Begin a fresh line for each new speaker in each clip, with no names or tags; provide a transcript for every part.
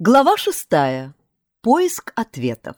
Глава шестая. Поиск ответов.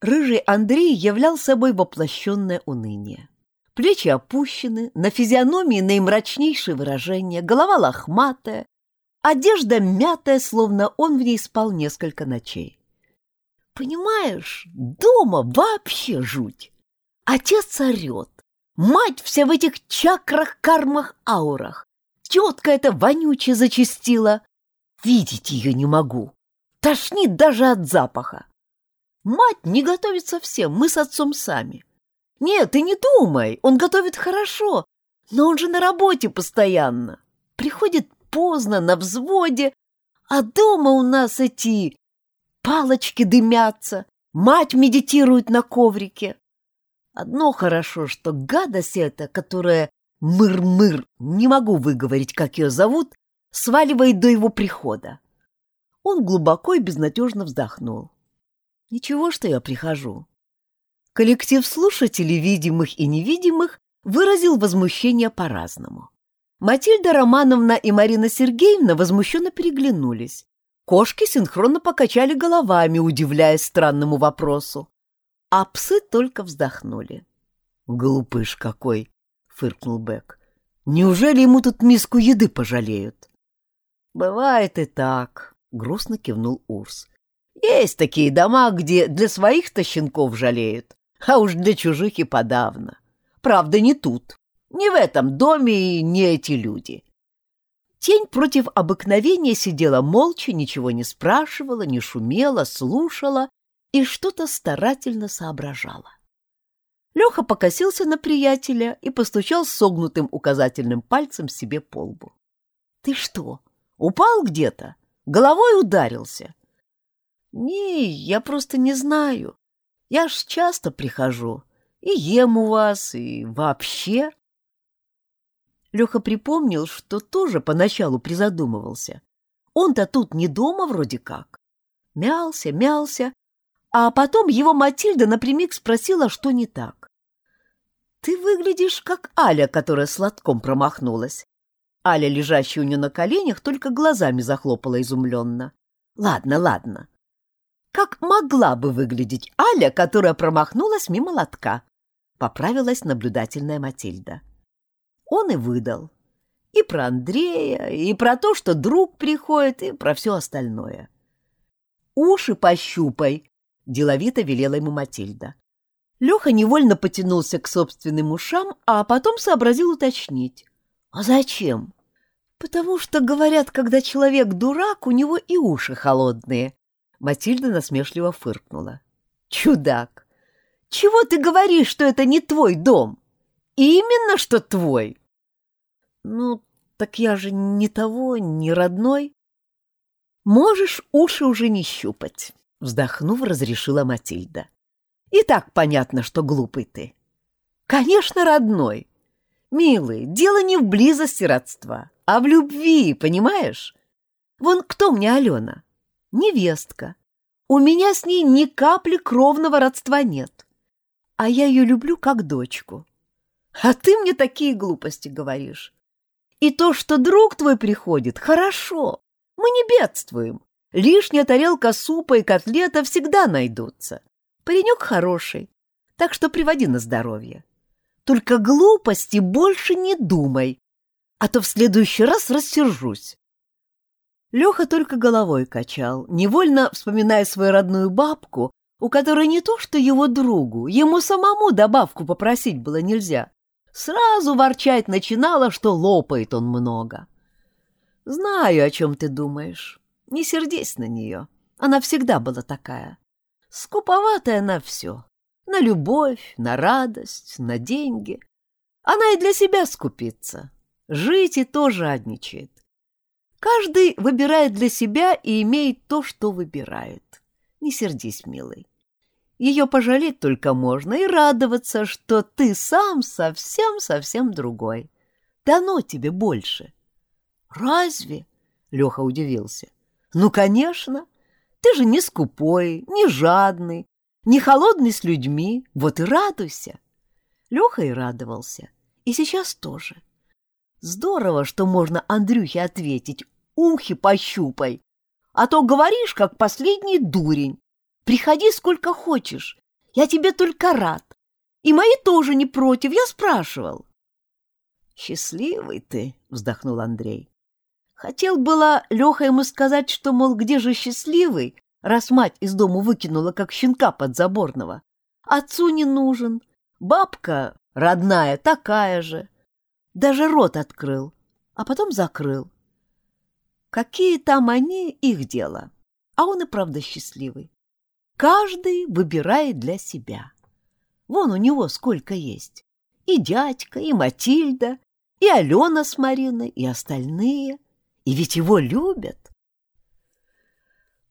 Рыжий Андрей являл собой воплощенное уныние. Плечи опущены, на физиономии наимрачнейшее выражение, голова лохматая, одежда мятая, словно он в ней спал несколько ночей. Понимаешь, дома вообще жуть. Отец орет, мать вся в этих чакрах, кармах, аурах. Тетка эта вонючая зачастила, Видеть ее не могу. Тошнит даже от запаха. Мать не готовит совсем, мы с отцом сами. Нет, ты не думай, он готовит хорошо, но он же на работе постоянно. Приходит поздно, на взводе, а дома у нас эти палочки дымятся, мать медитирует на коврике. Одно хорошо, что гадость эта, которая мыр-мыр, не могу выговорить, как ее зовут, сваливает до его прихода. Он глубоко и безнадежно вздохнул. Ничего, что я прихожу. Коллектив слушателей, видимых и невидимых, выразил возмущение по-разному. Матильда Романовна и Марина Сергеевна возмущенно переглянулись. Кошки синхронно покачали головами, удивляясь странному вопросу. А псы только вздохнули. «Глупыш какой!» — фыркнул Бек. «Неужели ему тут миску еды пожалеют?» «Бывает и так», — грустно кивнул Урс. «Есть такие дома, где для своих-то щенков жалеют, а уж для чужих и подавно. Правда, не тут, не в этом доме и не эти люди». Тень против обыкновения сидела молча, ничего не спрашивала, не шумела, слушала и что-то старательно соображала. Леха покосился на приятеля и постучал согнутым указательным пальцем себе по лбу. — Ты что, Упал где-то? Головой ударился? Не, я просто не знаю. Я ж часто прихожу. И ем у вас, и вообще. Леха припомнил, что тоже поначалу призадумывался. Он-то тут не дома вроде как. Мялся, мялся, а потом его Матильда напрямик спросила, что не так. «Ты выглядишь, как Аля, которая сладком промахнулась. Аля, лежащая у нее на коленях, только глазами захлопала изумленно. «Ладно, ладно. Как могла бы выглядеть Аля, которая промахнулась мимо лотка?» — поправилась наблюдательная Матильда. Он и выдал. И про Андрея, и про то, что друг приходит, и про все остальное. «Уши пощупай!» — деловито велела ему Матильда. Леха невольно потянулся к собственным ушам, а потом сообразил уточнить. «А зачем?» «Потому что, говорят, когда человек дурак, у него и уши холодные». Матильда насмешливо фыркнула. «Чудак! Чего ты говоришь, что это не твой дом? Именно что твой!» «Ну, так я же не того, не родной». «Можешь уши уже не щупать», — вздохнув, разрешила Матильда. «И так понятно, что глупый ты». «Конечно, родной. Милый, дело не в близости родства, а в любви, понимаешь? Вон кто мне Алена? Невестка. У меня с ней ни капли кровного родства нет. А я ее люблю как дочку. А ты мне такие глупости говоришь. И то, что друг твой приходит, хорошо. Мы не бедствуем. Лишняя тарелка супа и котлета всегда найдутся. Паренек хороший, так что приводи на здоровье. Только глупости больше не думай, а то в следующий раз рассержусь. Леха только головой качал, невольно вспоминая свою родную бабку, у которой не то что его другу, ему самому добавку попросить было нельзя. Сразу ворчать начинала, что лопает он много. Знаю, о чем ты думаешь. Не сердись на нее. Она всегда была такая. Скуповатая на все. На любовь, на радость, на деньги. Она и для себя скупится. Жить и то жадничает. Каждый выбирает для себя и имеет то, что выбирает. Не сердись, милый. Ее пожалеть только можно и радоваться, что ты сам совсем-совсем другой. Дано тебе больше. Разве? Леха удивился. Ну, конечно. Ты же не скупой, не жадный, не холодный с людьми, вот и радуйся. Леха и радовался, и сейчас тоже. Здорово, что можно Андрюхе ответить, ухи пощупай. А то говоришь, как последний дурень. Приходи сколько хочешь, я тебе только рад. И мои тоже не против, я спрашивал. Счастливый ты, вздохнул Андрей. Хотел было Леха ему сказать, что, мол, где же счастливый, раз мать из дому выкинула, как щенка подзаборного. Отцу не нужен, бабка родная такая же. Даже рот открыл, а потом закрыл. Какие там они, их дело. А он и правда счастливый. Каждый выбирает для себя. Вон у него сколько есть. И дядька, и Матильда, и Алена с Мариной, и остальные. И ведь его любят.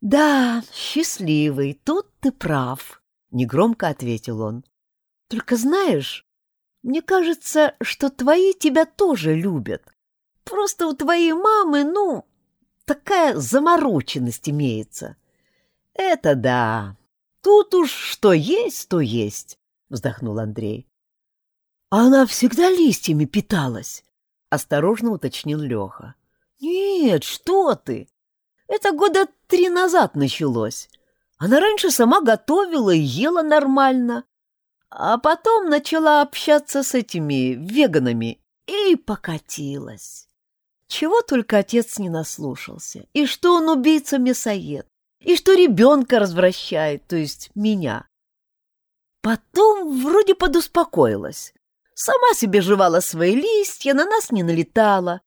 «Да, счастливый, тут ты прав», — негромко ответил он. «Только знаешь, мне кажется, что твои тебя тоже любят. Просто у твоей мамы, ну, такая замороченность имеется. Это да. Тут уж что есть, то есть, вздохнул Андрей. Она всегда листьями питалась, осторожно уточнил Леха. Нет, что ты? Это года три назад началось. Она раньше сама готовила и ела нормально, а потом начала общаться с этими веганами и покатилась. Чего только отец не наслушался, и что он убийца-мясоед, и что ребенка развращает, то есть меня. Потом вроде подуспокоилась. Сама себе жевала свои листья, на нас не налетала.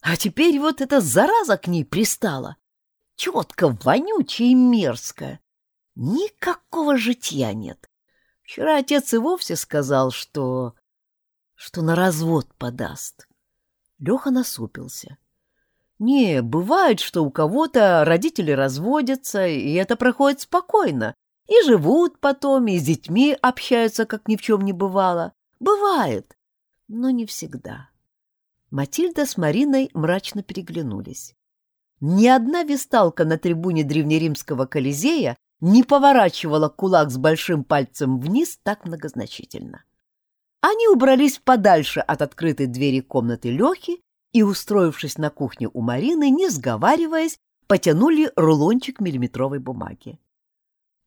А теперь вот эта зараза к ней пристала. Четко вонючая и мерзкая. Никакого житья нет. Вчера отец и вовсе сказал, что... что на развод подаст. Леха насупился. Не, бывает, что у кого-то родители разводятся, и это проходит спокойно, и живут потом, и с детьми общаются, как ни в чем не бывало. Бывает, но не всегда. Матильда с Мариной мрачно переглянулись. Ни одна висталка на трибуне древнеримского Колизея не поворачивала кулак с большим пальцем вниз так многозначительно. Они убрались подальше от открытой двери комнаты Лехи и, устроившись на кухне у Марины, не сговариваясь, потянули рулончик миллиметровой бумаги.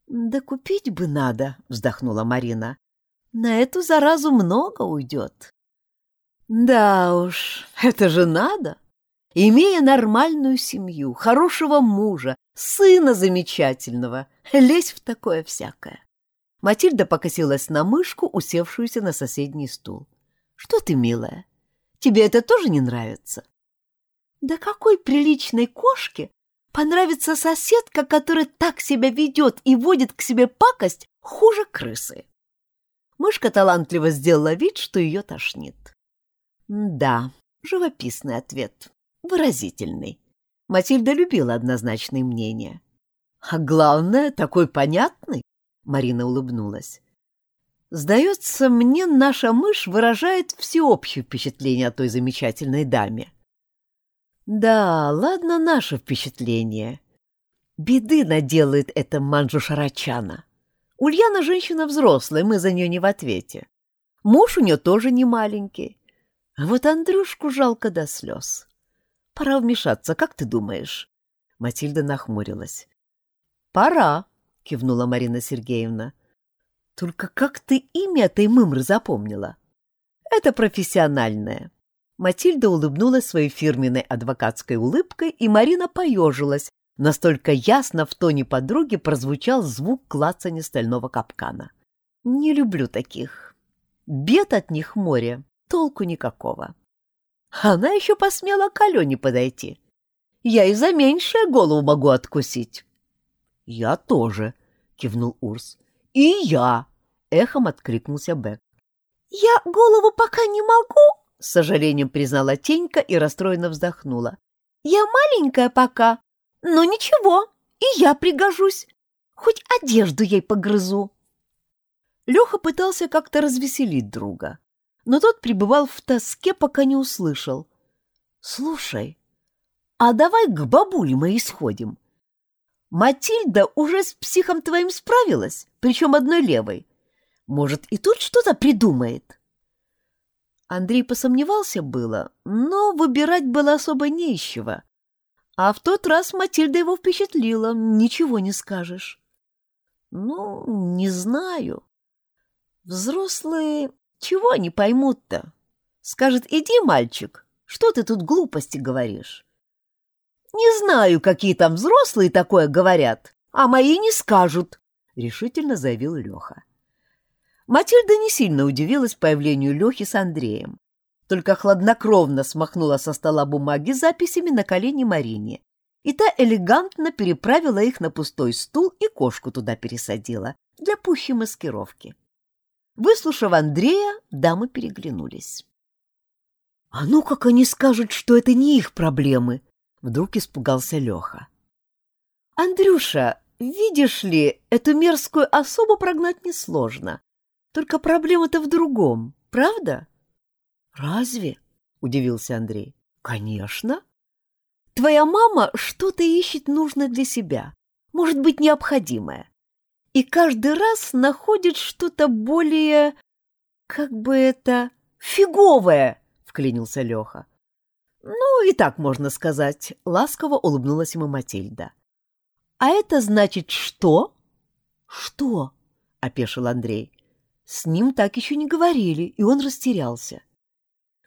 «Да купить бы надо», — вздохнула Марина. «На эту заразу много уйдет». «Да уж, это же надо! Имея нормальную семью, хорошего мужа, сына замечательного, лезь в такое всякое. Матильда покосилась на мышку, усевшуюся на соседний стул. «Что ты, милая? Тебе это тоже не нравится?» «Да какой приличной кошке понравится соседка, которая так себя ведет и водит к себе пакость хуже крысы?» Мышка талантливо сделала вид, что ее тошнит. «Да, живописный ответ, выразительный. Матильда любила однозначные мнения. А главное, такой понятный. Марина улыбнулась. Сдается мне, наша мышь выражает всеобщее впечатление о той замечательной даме. Да, ладно наше впечатление. Беды наделает эта Манджу Шарачана. Ульяна женщина взрослая, мы за нее не в ответе. Муж у нее тоже не маленький. А вот Андрюшку жалко до слез. Пора вмешаться, как ты думаешь? Матильда нахмурилась. Пора, — кивнула Марина Сергеевна. «Только как ты имя этой мымры запомнила?» «Это профессиональное». Матильда улыбнулась своей фирменной адвокатской улыбкой, и Марина поежилась. Настолько ясно в тоне подруги прозвучал звук клацания стального капкана. «Не люблю таких. Бед от них море, толку никакого». Она еще посмела к Алене подойти. Я и за меньшее голову могу откусить. «Я тоже», — кивнул Урс. «И я!» — эхом откликнулся Бек. «Я голову пока не могу», — с сожалением признала Тенька и расстроенно вздохнула. «Я маленькая пока, но ничего, и я пригожусь. Хоть одежду ей погрызу». Леха пытался как-то развеселить друга, но тот пребывал в тоске, пока не услышал. «Слушай, а давай к бабуле мы исходим. Матильда уже с психом твоим справилась, причем одной левой. Может, и тут что-то придумает?» Андрей посомневался было, но выбирать было особо нечего. А в тот раз Матильда его впечатлила, ничего не скажешь. Ну, не знаю. Взрослые чего они поймут-то? Скажет, иди, мальчик, что ты тут глупости говоришь? Не знаю, какие там взрослые такое говорят, а мои не скажут, решительно заявил Леха. Матильда не сильно удивилась появлению Лехи с Андреем, только хладнокровно смахнула со стола бумаги с записями на колени Марине, и та элегантно переправила их на пустой стул и кошку туда пересадила для пущей маскировки. Выслушав Андрея, дамы переглянулись. — А ну как они скажут, что это не их проблемы? — вдруг испугался Леха. — Андрюша, видишь ли, эту мерзкую особу прогнать несложно. Только проблема-то в другом, правда? — Разве? — удивился Андрей. — Конечно. Твоя мама что-то ищет нужное для себя, может быть, необходимое и каждый раз находит что-то более... как бы это... фиговое, — вклинился Леха. Ну, и так можно сказать, — ласково улыбнулась ему Матильда. А это значит что? Что? — опешил Андрей. С ним так еще не говорили, и он растерялся.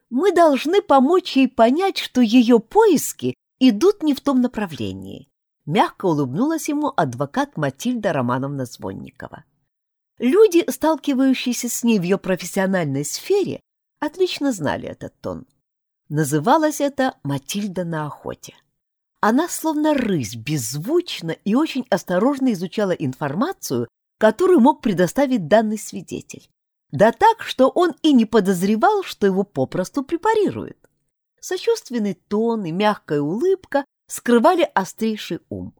Мы должны помочь ей понять, что ее поиски идут не в том направлении. Мягко улыбнулась ему адвокат Матильда Романовна Звонникова. Люди, сталкивающиеся с ней в ее профессиональной сфере, отлично знали этот тон. Называлось это «Матильда на охоте». Она словно рысь беззвучно и очень осторожно изучала информацию, которую мог предоставить данный свидетель. Да так, что он и не подозревал, что его попросту препарируют. Сочувственный тон и мягкая улыбка скрывали острейший ум.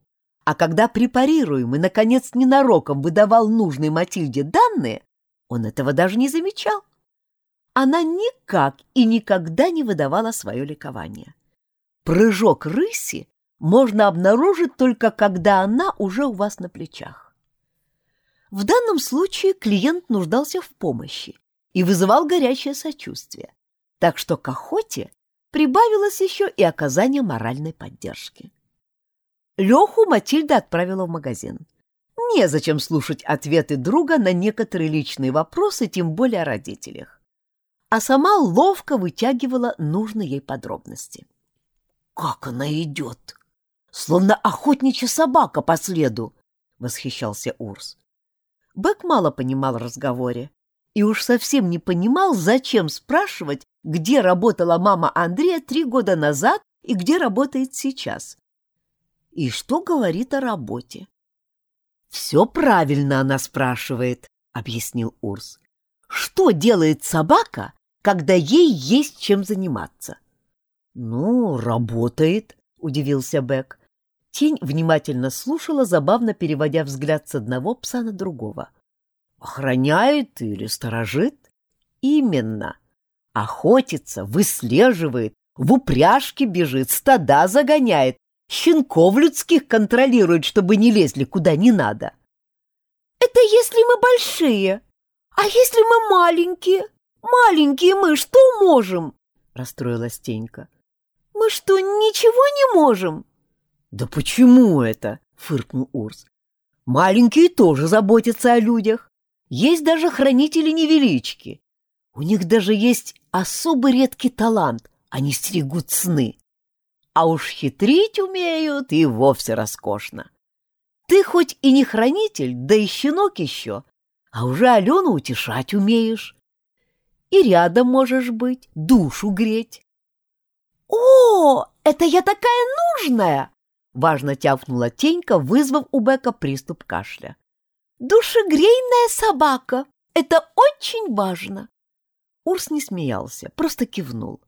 А когда препарируемый, наконец, ненароком выдавал нужной Матильде данные, он этого даже не замечал. Она никак и никогда не выдавала свое ликование. Прыжок рыси можно обнаружить только когда она уже у вас на плечах. В данном случае клиент нуждался в помощи и вызывал горячее сочувствие, так что к охоте прибавилось еще и оказание моральной поддержки. Леху Матильда отправила в магазин. Незачем слушать ответы друга на некоторые личные вопросы, тем более о родителях. А сама ловко вытягивала нужные ей подробности. «Как она идет! Словно охотничья собака по следу!» — восхищался Урс. Бэк мало понимал в разговоре и уж совсем не понимал, зачем спрашивать, где работала мама Андрея три года назад и где работает сейчас. И что говорит о работе. «Все правильно она спрашивает», — объяснил Урс. «Что делает собака, когда ей есть чем заниматься?» «Ну, работает», — удивился Бек. Тень внимательно слушала, забавно переводя взгляд с одного пса на другого. «Охраняет или сторожит?» «Именно. Охотится, выслеживает, в упряжке бежит, стада загоняет, щенков людских контролирует, чтобы не лезли куда не надо. Это если мы большие. А если мы маленькие? Маленькие мы что можем? Расстроилась Тенька. Мы что, ничего не можем? Да почему это? Фыркнул Урс. Маленькие тоже заботятся о людях. Есть даже хранители-невелички. У них даже есть особый редкий талант, они стерегут сны. А уж хитрить умеют и вовсе роскошно. Ты хоть и не хранитель, да и щенок еще, а уже Алену утешать умеешь. И рядом можешь быть, душу греть. — О, это я такая нужная! — важно тявкнула Тенька, вызвав у Бека приступ кашля. — Душегрейная собака! Это очень важно! Урс не смеялся, просто кивнул.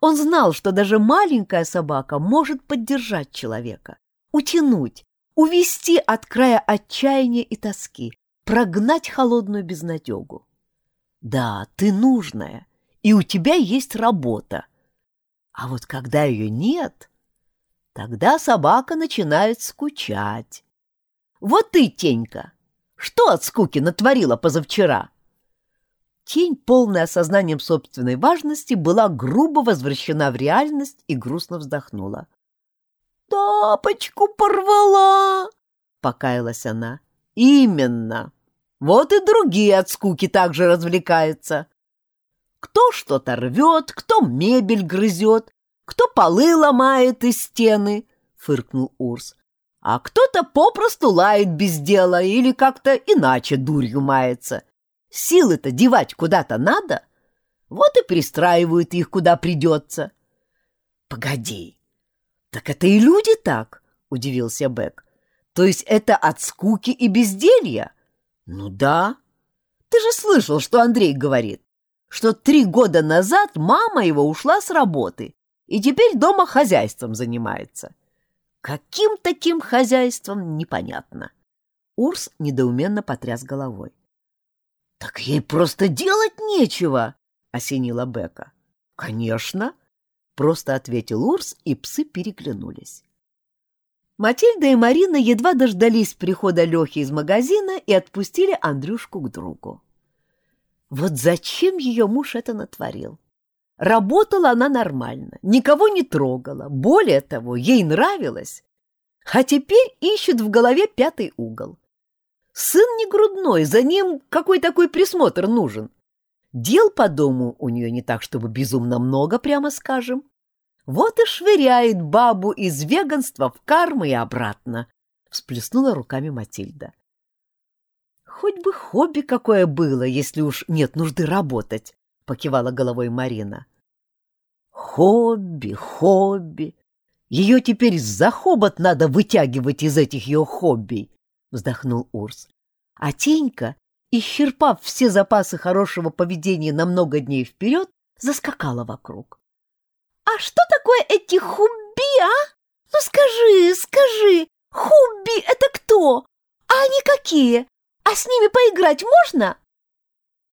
Он знал, что даже маленькая собака может поддержать человека, утянуть, увести от края отчаяния и тоски, прогнать холодную безнадегу. Да, ты нужная, и у тебя есть работа. А вот когда ее нет, тогда собака начинает скучать. Вот ты, Тенька, что от скуки натворила позавчера? Тень, полная осознанием собственной важности, была грубо возвращена в реальность и грустно вздохнула. Тапочку порвала, покаялась она. Именно. Вот и другие от скуки также развлекаются. Кто что-то рвет, кто мебель грызет, кто полы ломает из стены, фыркнул Урс. А кто-то попросту лает без дела или как-то иначе дурью мается. Силы-то девать куда-то надо. Вот и пристраивают их, куда придется. Погоди, так это и люди так, удивился Бек. То есть это от скуки и безделья? Ну да. Ты же слышал, что Андрей говорит, что три года назад мама его ушла с работы и теперь дома хозяйством занимается. Каким таким хозяйством, непонятно. Урс недоуменно потряс головой. «Так ей просто делать нечего!» — осенила Бека. «Конечно!» — просто ответил Урс, и псы переглянулись. Матильда и Марина едва дождались прихода Лехи из магазина и отпустили Андрюшку к другу. Вот зачем ее муж это натворил? Работала она нормально, никого не трогала, более того, ей нравилось. А теперь ищет в голове пятый угол. Сын не грудной, за ним какой такой присмотр нужен. Дел по дому у нее не так, чтобы безумно много, прямо скажем. Вот и швыряет бабу из веганства в карму и обратно, — всплеснула руками Матильда. Хоть бы хобби какое было, если уж нет нужды работать, — покивала головой Марина. Хобби, хобби. Ее теперь за хобот надо вытягивать из этих ее хобби, — вздохнул Урс. А Тенька, исчерпав все запасы хорошего поведения на много дней вперед, заскакала вокруг. «А что такое эти хобби, а? Ну скажи, скажи, хобби — это кто? А они какие? А с ними поиграть можно?»